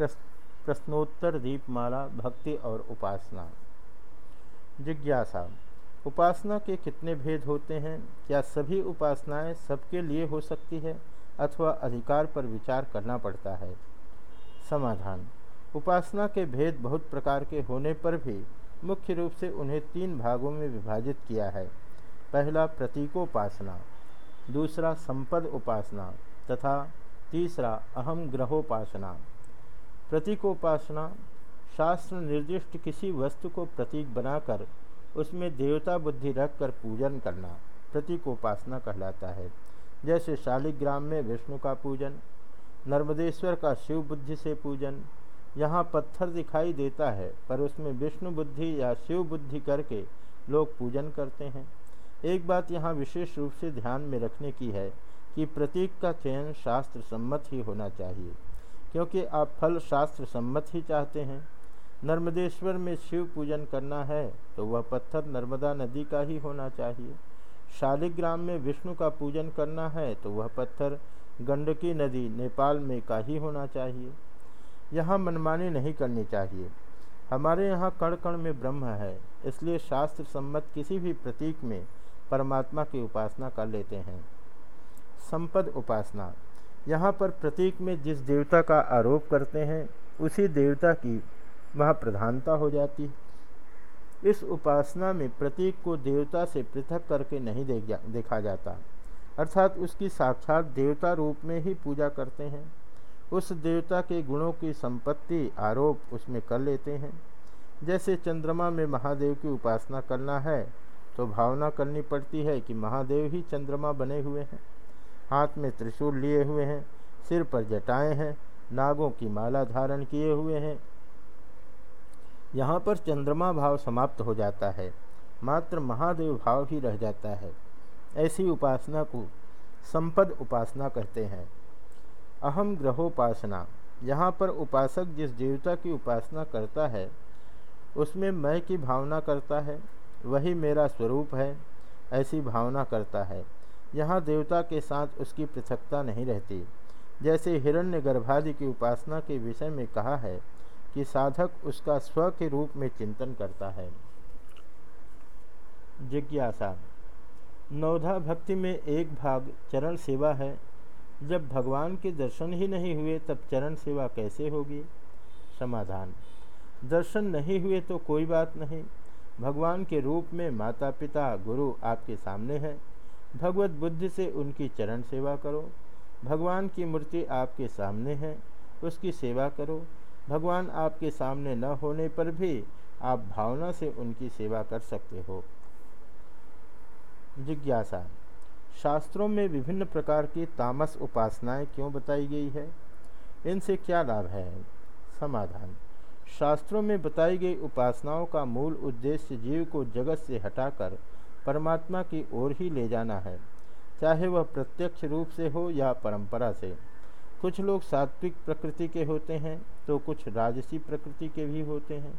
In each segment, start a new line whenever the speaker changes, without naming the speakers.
प्रश्नोत्तर, दीपमाला, भक्ति और उपासना। जिज्ञासा। उपासना के कितने भेद होते हैं? क्या सभी उपासनाएँ सबके लिए हो सकती है अथवा अधिकार पर विचार करना पड़ता है? समाधान। उपासना के भेद बहुत प्रकार के होने पर भी मुख्य रूप से उन्हें तीन भागों में विभाजित किया है। पहला, प्रतीकोपासना। दूसरा संपद उपासना तथा तीसरा, अहम ग्रहोपासना। प्रतीकोपासना, शास्त्र निर्दिष्ट किसी वस्तु को प्रतीक बनाकर उसमें देवता बुद्धि रखकर पूजन करना प्रतीकोपासना कहलाता है। जैसे शालिग्राम में विष्णु का पूजन, नर्मदेश्वर का शिव बुद्धि से पूजन, यहाँ पत्थर दिखाई देता है, पर उसमें विष्णु बुद्धि या शिव बुद्धि करके लोग पूजन करते हैं। एक बात यहाँ विशेष रूप से ध्यान में रखने की है कि प्रतीक का चयन शास्त्र सम्मत ही होना चाहिए। क्योंकि आप फल शास्त्र सम्मत ही चाहते हैं। नर्मदेश्वर में शिव पूजन करना है तो वह पत्थर नर्मदा नदी का ही होना चाहिए। शालिग्राम में विष्णु का पूजन करना है तो वह पत्थर गंडकी नदी नेपाल में का ही होना चाहिए। यहाँ मनमानी नहीं करनी चाहिए। हमारे यहाँ कण कण में ब्रह्म है, इसलिए शास्त्र सम्मत किसी भी प्रतीक में परमात्मा की उपासना कर लेते हैं। संपद उपासना। यहाँ पर प्रतीक में जिस देवता का आरोप करते हैं, उसी देवता की वहाँ प्रधानता हो जाती है। इस उपासना में प्रतीक को देवता से पृथक करके नहीं देखा जाता। अर्थात उसकी साक्षात देवता रूप में ही पूजा करते हैं। उस देवता के गुणों की संपत्ति आरोप उसमें कर लेते हैं। जैसे चंद्रमा में महादेव की उपासना करना है तो भावना करनी पड़ती है कि महादेव ही चंद्रमा बने हुए हैं। हाथ में त्रिशूल लिए हुए हैं, सिर पर जटाएँ हैं, नागों की माला धारण किए हुए हैं। यहाँ पर चंद्रमा भाव समाप्त हो जाता है, मात्र महादेव भाव ही रह जाता है। ऐसी उपासना को संपद उपासना कहते हैं। अहम ग्रहोपासना, यहाँ पर उपासक जिस देवता की उपासना करता है, उसमें मैं की भावना करता है, वही मेरा स्वरूप है, ऐसी भावना करता है। यहाँ देवता के साथ उसकी पृथकता नहीं रहती। जैसे हिरण्य गर्भादि की उपासना के विषय में कहा है कि साधक उसका स्व के रूप में चिंतन करता है। जिज्ञासा। नवधा भक्ति में एक भाग चरण सेवा है। जब भगवान के दर्शन ही नहीं हुए तब चरण सेवा कैसे होगी? समाधान। दर्शन नहीं हुए तो कोई बात नहीं। भगवान के रूप में माता पिता गुरु आपके सामने हैं। भगवत बुद्धि से उनकी चरण सेवा करो। भगवान की मूर्ति आपके सामने है, उसकी सेवा करो। भगवान आपके सामने न होने पर भी आप भावना से उनकी सेवा कर सकते हो। जिज्ञासा, शास्त्रों में विभिन्न प्रकार की तामस उपासनाएँ क्यों बताई गई है? इनसे क्या लाभ है? समाधान, शास्त्रों में बताई गई उपासनाओं का मूल उद्देश्य जीव को जगत से हटाकर परमात्मा की ओर ही ले जाना है, चाहे वह प्रत्यक्ष रूप से हो या परंपरा से। कुछ लोग सात्विक प्रकृति के होते हैं तो कुछ राजसी प्रकृति के भी होते हैं।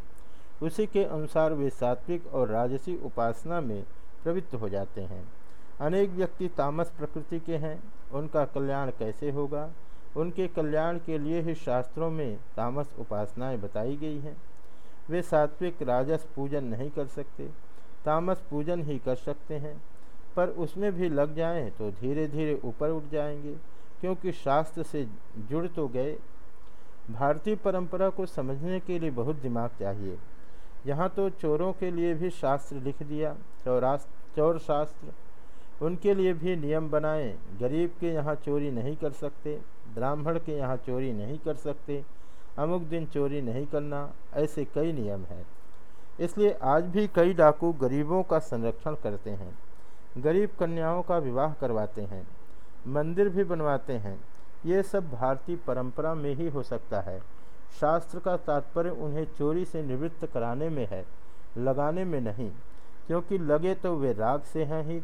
उसी के अनुसार वे सात्विक और राजसी उपासना में प्रवृत्त हो जाते हैं। अनेक व्यक्ति तामस प्रकृति के हैं, उनका कल्याण कैसे होगा? उनके कल्याण के लिए ही शास्त्रों में तामस उपासनाएँ बताई गई हैं। वे सात्विक राजस पूजन नहीं कर सकते। तामस पूजन ही कर सकते हैं। पर उसमें भी लग जाएँ तो धीरे धीरे ऊपर उठ जाएँगे, क्योंकि शास्त्र से जुड़ तो गए। भारतीय परंपरा को समझने के लिए बहुत दिमाग चाहिए। यहाँ तो चोरों के लिए भी शास्त्र लिख दिया, चौरास, चौर शास्त्र। उनके लिए भी नियम बनाए, गरीब के यहाँ चोरी नहीं कर सकते, ब्राह्मण के यहाँ चोरी नहीं कर सकते, अमुक दिन चोरी नहीं करना, ऐसे कई नियम हैं। इसलिए आज भी कई डाकू गरीबों का संरक्षण करते हैं, गरीब कन्याओं का विवाह करवाते हैं, मंदिर भी बनवाते हैं। ये सब भारतीय परंपरा में ही हो सकता है। शास्त्र का तात्पर्य उन्हें चोरी से निवृत्त कराने में है, लगाने में नहीं, क्योंकि लगे तो वे राग से हैं ही।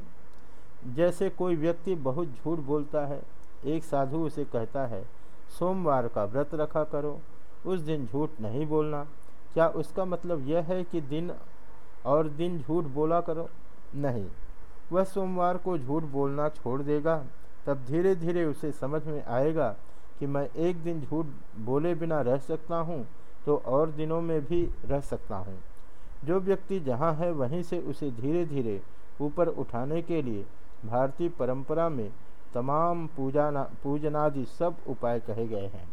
जैसे कोई व्यक्ति बहुत झूठ बोलता है, एक साधु उसे कहता है, सोमवार का व्रत रखा करो, उस दिन झूठ नहीं बोलना। क्या उसका मतलब यह है कि दिन और दिन झूठ बोला करो? नहीं। वह सोमवार को झूठ बोलना छोड़ देगा, तब धीरे धीरे उसे समझ में आएगा कि मैं एक दिन झूठ बोले बिना रह सकता हूँ तो और दिनों में भी रह सकता हूँ। जो व्यक्ति जहाँ है वहीं से उसे धीरे धीरे ऊपर उठाने के लिए भारतीय परंपरा में तमाम पूजा पूजनादि सब उपाय कहे गए हैं।